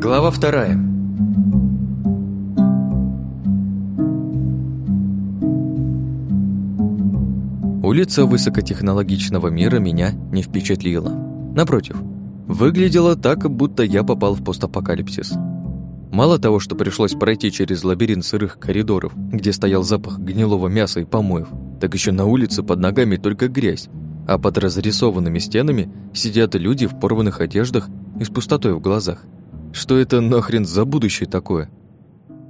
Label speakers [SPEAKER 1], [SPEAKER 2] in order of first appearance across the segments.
[SPEAKER 1] Глава вторая. Улица высокотехнологичного мира меня не впечатлила. Напротив, выглядело так, будто я попал в постапокалипсис. Мало того, что пришлось пройти через лабиринт сырых коридоров, где стоял запах гнилого мяса и помоев, так еще на улице под ногами только грязь, а под разрисованными стенами сидят люди в порванных одеждах и с пустотой в глазах. Что это нахрен за будущее такое?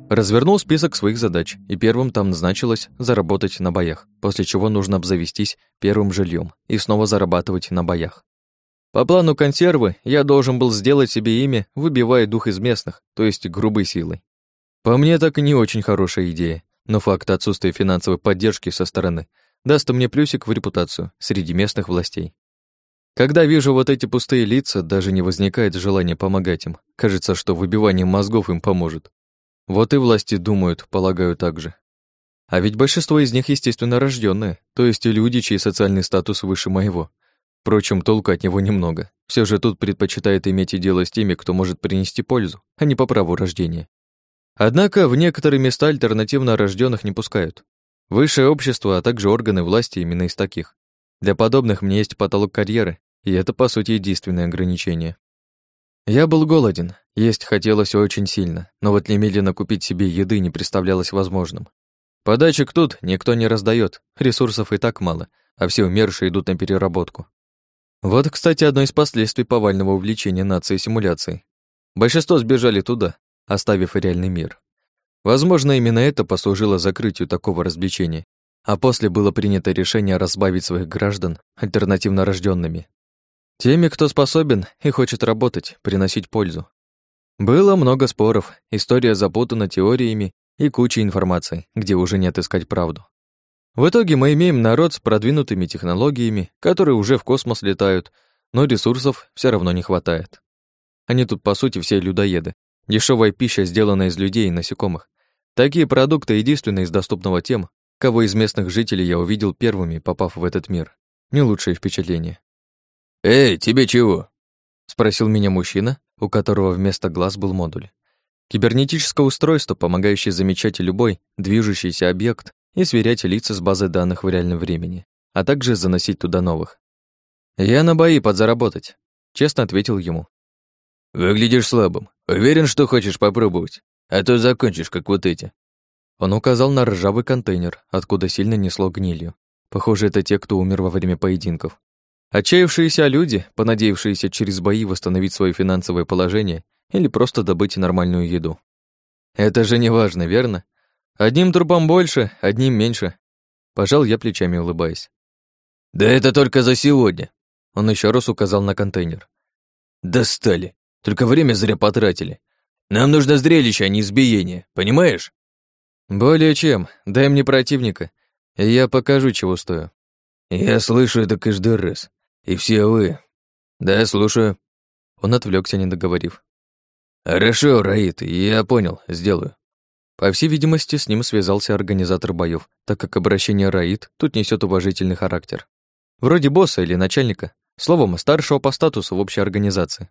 [SPEAKER 1] Развернул список своих задач, и первым там значилось заработать на боях, после чего нужно обзавестись первым жильем и снова зарабатывать на боях. По плану консервы я должен был сделать себе имя, выбивая дух из местных, то есть грубой силой. По мне, так и не очень хорошая идея, но факт отсутствия финансовой поддержки со стороны даст мне плюсик в репутацию среди местных властей. Когда вижу вот эти пустые лица, даже не возникает желания помогать им. Кажется, что выбивание мозгов им поможет. Вот и власти думают, полагаю, так же. А ведь большинство из них, естественно, рожденные, то есть люди, чей социальный статус выше моего. Впрочем, толку от него немного. Все же тут предпочитает иметь дело с теми, кто может принести пользу, а не по праву рождения. Однако в некоторые места альтернативно рожденных не пускают. Высшее общество, а также органы власти именно из таких. Для подобных мне есть потолок карьеры, и это, по сути, единственное ограничение. Я был голоден, есть хотелось очень сильно, но вот немедленно купить себе еды не представлялось возможным. Подачек тут никто не раздает, ресурсов и так мало, а все умершие идут на переработку. Вот, кстати, одно из последствий повального увлечения нации симуляцией. Большинство сбежали туда, оставив реальный мир. Возможно, именно это послужило закрытию такого развлечения, а после было принято решение разбавить своих граждан альтернативно рожденными, Теми, кто способен и хочет работать, приносить пользу. Было много споров, история запутана теориями и кучей информации, где уже не отыскать правду. В итоге мы имеем народ с продвинутыми технологиями, которые уже в космос летают, но ресурсов все равно не хватает. Они тут, по сути, все людоеды. Дешевая пища, сделанная из людей и насекомых. Такие продукты единственные из доступного тем, кого из местных жителей я увидел первыми, попав в этот мир. Не лучшее впечатление.
[SPEAKER 2] «Эй, тебе чего?»
[SPEAKER 1] — спросил меня мужчина, у которого вместо глаз был модуль. Кибернетическое устройство, помогающее замечать любой движущийся объект и сверять лица с базой данных в реальном времени, а также заносить туда новых. «Я на бои подзаработать», — честно ответил ему.
[SPEAKER 2] «Выглядишь слабым. Уверен, что хочешь попробовать, а то закончишь, как вот эти».
[SPEAKER 1] Он указал на ржавый контейнер, откуда сильно несло гнилью. Похоже, это те, кто умер во время поединков. Отчаявшиеся люди, понадеявшиеся через бои восстановить свое финансовое положение или просто добыть нормальную еду. Это же не важно, верно? Одним трупом больше, одним меньше. Пожал я плечами, улыбаясь.
[SPEAKER 2] Да это только за сегодня.
[SPEAKER 1] Он еще раз указал на контейнер.
[SPEAKER 2] Достали. Только время зря потратили. Нам нужно зрелище, а не избиение, понимаешь?
[SPEAKER 1] Более чем. Дай мне противника, и я покажу, чего стою.
[SPEAKER 2] Я слышу это каждый раз. И все вы. Да, слушаю.
[SPEAKER 1] Он отвлекся, не договорив.
[SPEAKER 2] Хорошо, Раид, я понял, сделаю.
[SPEAKER 1] По всей видимости, с ним связался организатор боев, так как обращение Раид тут несет уважительный характер. Вроде босса или начальника, словом, старшего по статусу в общей организации.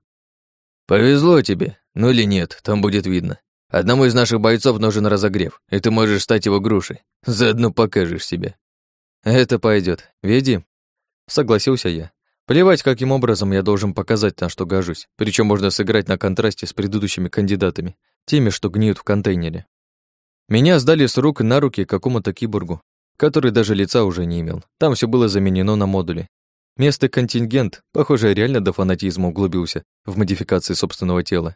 [SPEAKER 2] Повезло тебе, ну или нет, там будет видно. Одному из наших бойцов нужен разогрев, и ты можешь стать его грушей. Заодно покажешь себя.
[SPEAKER 1] Это пойдет. Веди. Согласился я. Плевать, каким образом я должен показать, на что гожусь. Причем можно сыграть на контрасте с предыдущими кандидатами, теми, что гниют в контейнере. Меня сдали с рук на руки какому-то киборгу, который даже лица уже не имел. Там все было заменено на модули. Местный контингент, похоже, реально до фанатизма углубился в модификации собственного тела.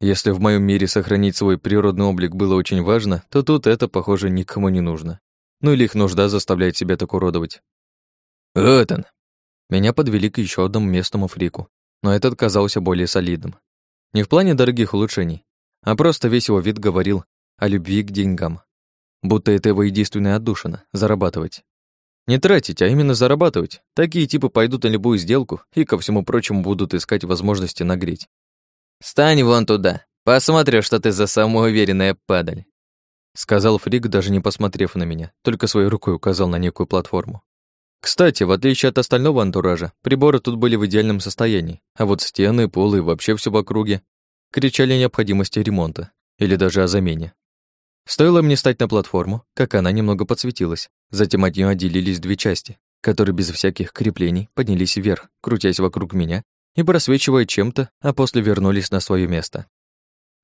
[SPEAKER 1] Если в моем мире сохранить свой природный облик было очень важно, то тут это, похоже, никому не нужно. Ну или их нужда заставляет себя так уродовать.
[SPEAKER 2] Вот он,
[SPEAKER 1] меня подвели к еще одному местному фрику, но этот казался более солидным. Не в плане дорогих улучшений, а просто весь его вид говорил о любви к деньгам. Будто это его единственная отдушина — зарабатывать. Не тратить, а именно зарабатывать. Такие типы пойдут на любую сделку и, ко всему прочему, будут искать возможности нагреть.
[SPEAKER 2] «Стань вон туда, посмотрю, что ты за самоуверенная падаль»,
[SPEAKER 1] сказал Фрик, даже не посмотрев на меня, только своей рукой указал на некую платформу. Кстати, в отличие от остального антуража, приборы тут были в идеальном состоянии, а вот стены, полы и вообще все в округе кричали о необходимости ремонта или даже о замене. Стоило мне стать на платформу, как она немного подсветилась, затем от нее отделились две части, которые без всяких креплений поднялись вверх, крутясь вокруг меня и просвечивая чем-то, а после вернулись на свое место.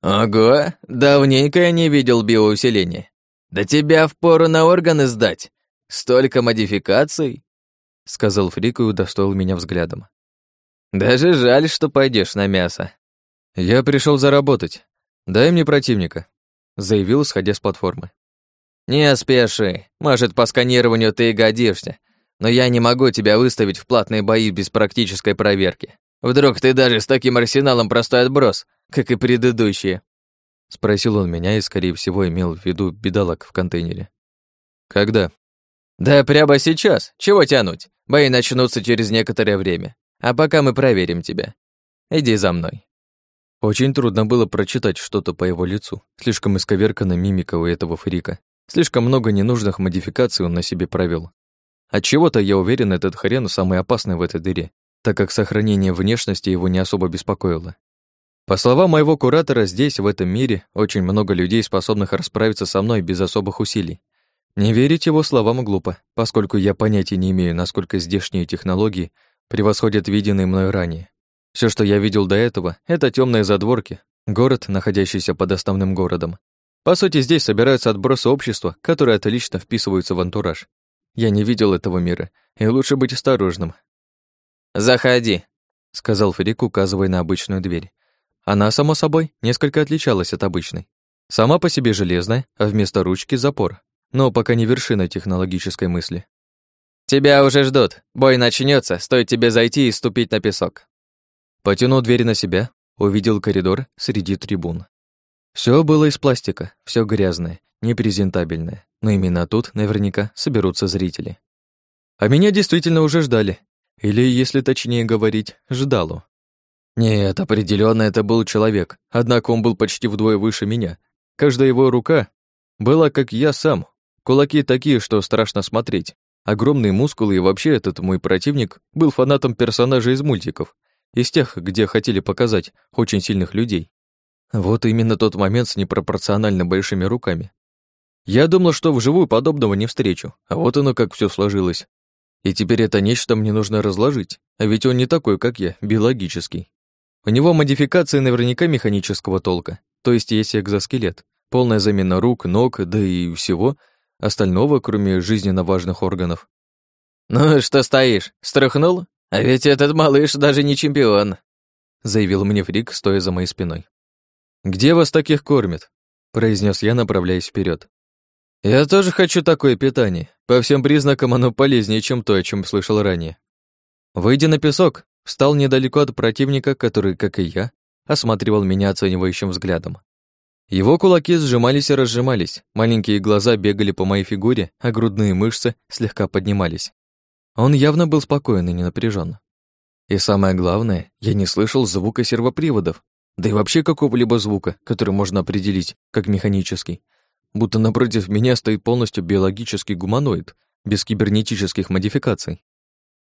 [SPEAKER 2] «Ого, давненько я не видел биоусиления. Да тебя впору на органы сдать. Столько модификаций!»
[SPEAKER 1] Сказал Фрик и удостоил меня взглядом.
[SPEAKER 2] «Даже жаль, что пойдешь на мясо».
[SPEAKER 1] «Я пришел заработать. Дай мне противника», заявил, сходя с платформы.
[SPEAKER 2] «Не спеши. Может, по сканированию ты и годишься. Но я не могу тебя выставить в платные бои без практической проверки. Вдруг ты даже с таким арсеналом простой отброс, как и предыдущие?»
[SPEAKER 1] Спросил он меня и, скорее всего, имел в виду бедолаг в контейнере. «Когда?»
[SPEAKER 2] «Да прямо сейчас. Чего тянуть? Бои начнутся через некоторое время. А пока мы проверим тебя. Иди за мной».
[SPEAKER 1] Очень трудно было прочитать что-то по его лицу. Слишком исковеркана мимика у этого фрика. Слишком много ненужных модификаций он на себе провел. Отчего-то я уверен, этот хрен самый опасный в этой дыре, так как сохранение внешности его не особо беспокоило. По словам моего куратора, здесь, в этом мире, очень много людей, способных расправиться со мной без особых усилий. Не верить его словам глупо, поскольку я понятия не имею, насколько здешние технологии превосходят виденные мной ранее. Все, что я видел до этого, это темные задворки, город, находящийся под основным городом. По сути, здесь собираются отбросы общества, которые отлично вписываются в антураж. Я не видел этого мира, и лучше быть осторожным.
[SPEAKER 2] «Заходи», — сказал
[SPEAKER 1] Фрик, указывая на обычную дверь. Она, само собой, несколько отличалась от обычной. Сама по себе железная, а вместо ручки — запор. Но пока не вершина технологической мысли.
[SPEAKER 2] «Тебя уже ждут. Бой начнется, стоит тебе зайти и ступить на песок».
[SPEAKER 1] Потянул дверь на себя, увидел коридор среди трибун. Все было из пластика, все грязное, непрезентабельное, но именно тут наверняка соберутся зрители. А меня действительно уже ждали, или, если точнее говорить, ждало. Нет, определенно это был человек, однако он был почти вдвое выше меня. Каждая его рука была как я сам, кулаки такие, что страшно смотреть. Огромные мускулы и вообще этот мой противник был фанатом персонажей из мультиков, из тех, где хотели показать очень сильных людей. Вот именно тот момент с непропорционально большими руками. Я думал, что вживую подобного не встречу, а вот оно как все сложилось. И теперь это нечто мне нужно разложить, а ведь он не такой, как я, биологический. У него модификации наверняка механического толка, то есть есть экзоскелет, полная замена рук, ног, да и всего остального, кроме жизненно важных органов.
[SPEAKER 2] «Ну что стоишь, стряхнул? «А ведь этот малыш даже не чемпион», — заявил мне Фрик, стоя за моей спиной.
[SPEAKER 1] «Где вас таких кормят?» — произнес я, направляясь вперед. «Я тоже хочу такое питание. По всем признакам оно полезнее, чем то, о чем слышал ранее». Выйдя на песок, встал недалеко от противника, который, как и я, осматривал меня оценивающим взглядом. Его кулаки сжимались и разжимались, маленькие глаза бегали по моей фигуре, а грудные мышцы слегка поднимались. Он явно был спокоен и не напряжен. И самое главное, я не слышал звука сервоприводов, да и вообще какого-либо звука, который можно определить как механический. Будто напротив меня стоит полностью биологический гуманоид, без кибернетических модификаций.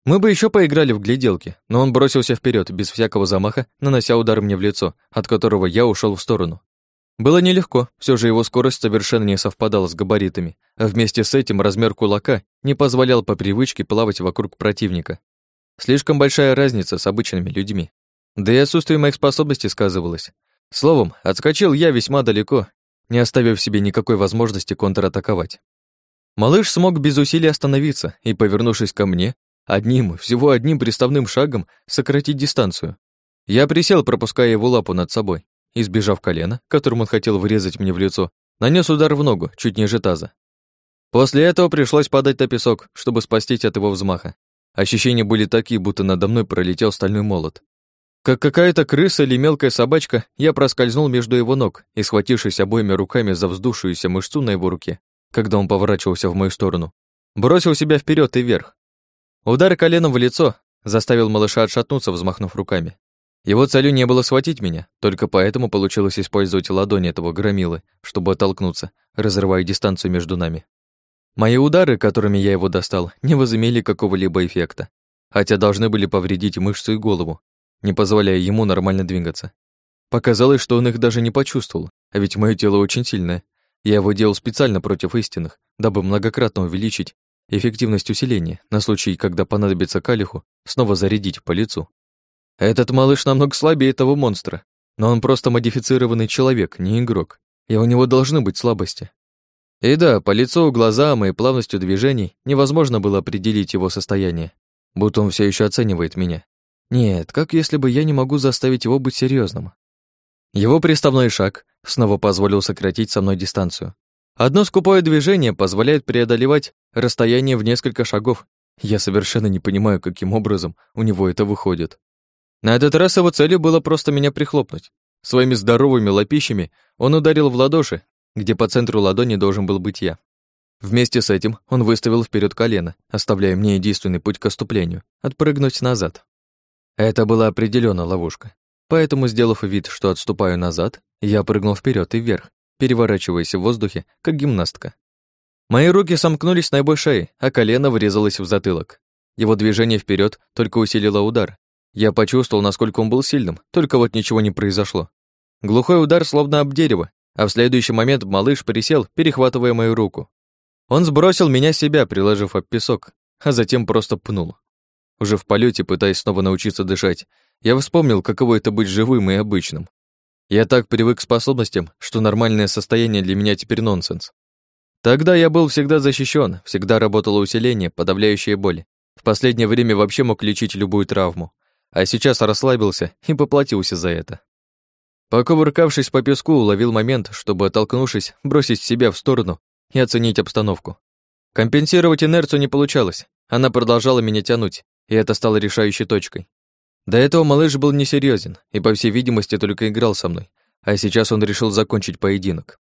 [SPEAKER 1] Мы бы еще поиграли в гляделки, но он бросился вперед без всякого замаха, нанося удар мне в лицо, от которого я ушел в сторону. Было нелегко, все же его скорость совершенно не совпадала с габаритами, а вместе с этим размер кулака не позволял по привычке плавать вокруг противника. Слишком большая разница с обычными людьми. Да и отсутствие моих способностей сказывалось. Словом, отскочил я весьма далеко, не оставив себе никакой возможности контратаковать. Малыш смог без усилий остановиться и, повернувшись ко мне, одним, всего одним приставным шагом сократить дистанцию. Я присел, пропуская его лапу над собой, избежав колена, которым он хотел врезать мне в лицо, нанес удар в ногу, чуть ниже таза. После этого пришлось падать на песок, чтобы спастись от его взмаха. Ощущения были такие, будто надо мной пролетел стальной молот. Как какая-то крыса или мелкая собачка, я проскользнул между его ног и, схватившись обоими руками за вздувшуюся мышцу на его руке, когда он поворачивался в мою сторону, бросил себя вперед и вверх. Удар коленом в лицо заставил малыша отшатнуться, взмахнув руками. Его целью не было схватить меня, только поэтому получилось использовать ладони этого громилы, чтобы оттолкнуться, разрывая дистанцию между нами. Мои удары, которыми я его достал, не возымели какого-либо эффекта, хотя должны были повредить мышцу и голову, не позволяя ему нормально двигаться. Показалось, что он их даже не почувствовал, а ведь мое тело очень сильное. Я его делал специально против истинных, дабы многократно увеличить эффективность усиления на случай, когда понадобится калиху снова зарядить по лицу. Этот малыш намного слабее этого монстра, но он просто модифицированный человек, не игрок, и у него должны быть слабости. И да, по лицу, глазам и плавностью движений невозможно было определить его состояние, будто он все еще оценивает меня. Нет, как если бы я не могу заставить его быть серьезным. Его приставной шаг снова позволил сократить со мной дистанцию. Одно скупое движение позволяет преодолевать расстояние в несколько шагов. Я совершенно не понимаю, каким образом у него это выходит. На этот раз его целью было просто меня прихлопнуть. Своими здоровыми лопищами он ударил в ладоши, где по центру ладони должен был быть я. Вместе с этим он выставил вперед колено, оставляя мне единственный путь к оступлению — отпрыгнуть назад. Это была определенно ловушка. Поэтому, сделав вид, что отступаю назад, я прыгнул вперед и вверх, переворачиваясь в воздухе, как гимнастка. Мои руки сомкнулись на его шее, а колено врезалось в затылок. Его движение вперед только усилило удар. Я почувствовал, насколько он был сильным, только вот ничего не произошло. Глухой удар словно об дерево, а в следующий момент малыш присел, перехватывая мою руку. Он сбросил меня с себя, приложив об песок, а затем просто пнул. Уже в полете, пытаясь снова научиться дышать, я вспомнил, каково это быть живым и обычным. Я так привык к способностям, что нормальное состояние для меня теперь нонсенс. Тогда я был всегда защищен, всегда работало усиление, подавляющее боль. В последнее время вообще мог лечить любую травму, а сейчас расслабился и поплатился за это. Покувыркавшись по песку, уловил момент, чтобы, оттолкнувшись, бросить себя в сторону и оценить обстановку. Компенсировать инерцию не получалось, она продолжала меня тянуть, и это стало решающей точкой. До этого малыш был несерьезен и, по всей видимости, только играл со мной, а сейчас он решил закончить поединок.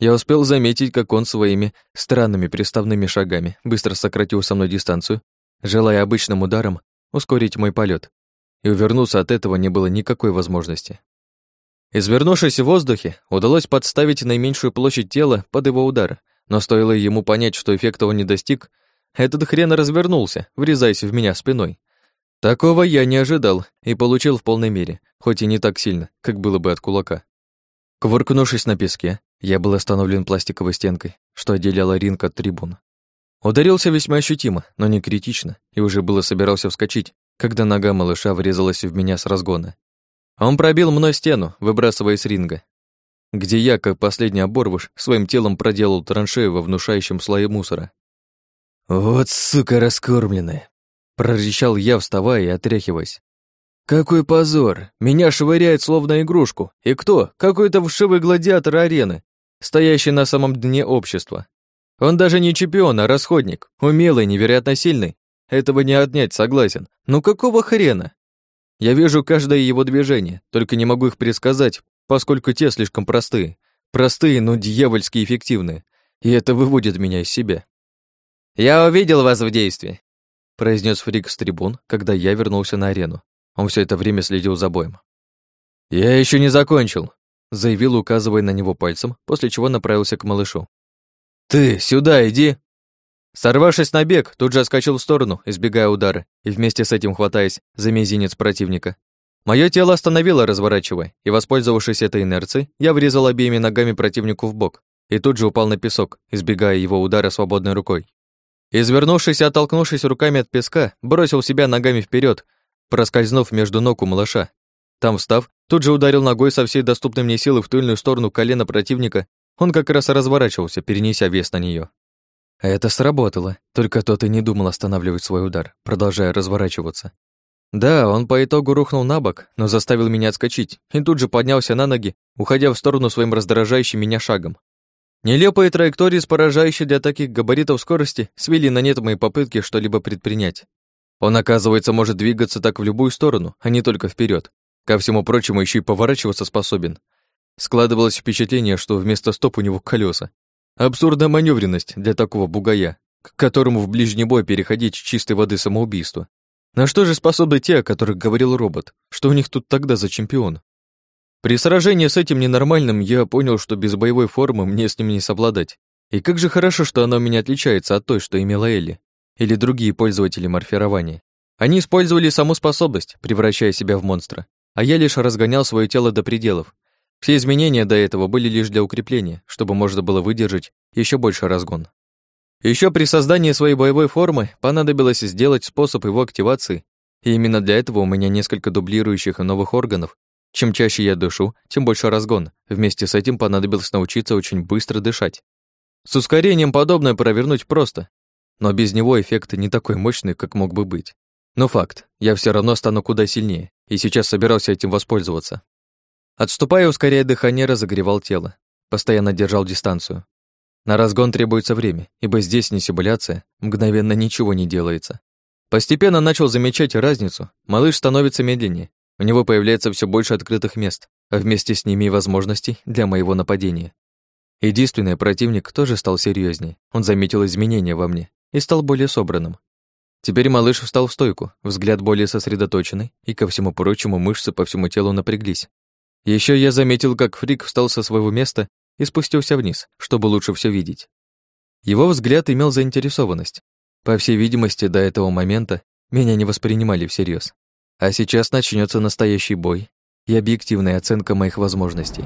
[SPEAKER 1] Я успел заметить, как он своими странными приставными шагами быстро сократил со мной дистанцию, желая обычным ударом ускорить мой полет, и увернуться от этого не было никакой возможности. Извернувшись в воздухе, удалось подставить наименьшую площадь тела под его удар, но стоило ему понять, что эффекта он не достиг, этот хрен развернулся, врезаясь в меня спиной. Такого я не ожидал и получил в полной мере, хоть и не так сильно, как было бы от кулака. Кувыркнувшись на песке, я был остановлен пластиковой стенкой, что отделяла ринг от трибун. Ударился весьма ощутимо, но не критично, и уже было собирался вскочить, когда нога малыша врезалась в меня с разгона. Он пробил мной стену, выбрасывая с ринга, где я, как последний оборвыш, своим телом проделал траншею во внушающем слое мусора. «Вот сука раскормленная!» — прорычал я, вставая и отряхиваясь. «Какой позор! Меня швыряет словно игрушку. И кто? Какой-то вшивый гладиатор арены, стоящий на самом дне общества. Он даже не чемпион, а расходник, умелый, невероятно сильный. Этого не отнять, согласен. Ну какого хрена? Я вижу каждое его движение, только не могу их предсказать, поскольку те слишком простые. Простые, но дьявольски эффективные. И это выводит меня из себя. «Я увидел вас в действии», — произнес Фрик с трибун, когда я вернулся на арену. Он все это время следил за боем. «Я еще не закончил», — заявил, указывая на него пальцем, после чего направился к малышу. «Ты сюда иди!» Сорвавшись на бег, тут же отскочил в сторону, избегая удара, и вместе с этим хватаясь за мизинец противника. Мое тело остановило, разворачивая, и, воспользовавшись этой инерцией, я врезал обеими ногами противнику в бок и тут же упал на песок, избегая его удара свободной рукой. Извернувшись и оттолкнувшись руками от песка, бросил себя ногами вперед, проскользнув между ног у малыша. Там, встав, тут же ударил ногой со всей доступной мне силы в тыльную сторону колена противника, он как раз разворачивался, перенеся вес на нее. Это сработало, только тот и не думал останавливать свой удар, продолжая разворачиваться. Да, он по итогу рухнул на бок, но заставил меня отскочить, и тут же поднялся на ноги, уходя в сторону своим раздражающим меня шагом. Нелепые траектории с поражающей для таких габаритов скорости свели на нет мои попытки что-либо предпринять. Он, оказывается, может двигаться так в любую сторону, а не только вперед. Ко всему прочему, еще и поворачиваться способен. Складывалось впечатление, что вместо стоп у него колеса, Абсурдная маневренность для такого бугая, к которому в ближний бой переходить чистой воды самоубийство. На что же способны те, о которых говорил робот? Что у них тут тогда за чемпион? При сражении с этим ненормальным я понял, что без боевой формы мне с ним не совладать. И как же хорошо, что она у меня отличается от той, что имела Элли. Или другие пользователи морфирования. Они использовали саму способность, превращая себя в монстра. а я лишь разгонял свое тело до пределов. Все изменения до этого были лишь для укрепления, чтобы можно было выдержать еще больше разгон. Еще при создании своей боевой формы понадобилось сделать способ его активации, и именно для этого у меня несколько дублирующих и новых органов. Чем чаще я дышу, тем больше разгон. Вместе с этим понадобилось научиться очень быстро дышать. С ускорением подобное провернуть просто, но без него эффект не такой мощный, как мог бы быть. Но факт, я все равно стану куда сильнее, и сейчас собирался этим воспользоваться. Отступая, ускоряя дыхание, разогревал тело, постоянно держал дистанцию. На разгон требуется время, ибо здесь не симуляция, мгновенно ничего не делается. Постепенно начал замечать разницу. Малыш становится медленнее, у него появляется все больше открытых мест, а вместе с ними и возможностей для моего нападения. Единственный противник тоже стал серьезнее. Он заметил изменения во мне и стал более собранным. Теперь малыш встал в стойку, взгляд более сосредоточенный, и, ко всему прочему, мышцы по всему телу напряглись. Еще я заметил, как Фрик встал со своего места и спустился вниз, чтобы лучше все видеть. Его взгляд имел заинтересованность. По всей видимости, до этого момента меня не воспринимали всерьез. А сейчас начнется настоящий бой и объективная оценка моих возможностей.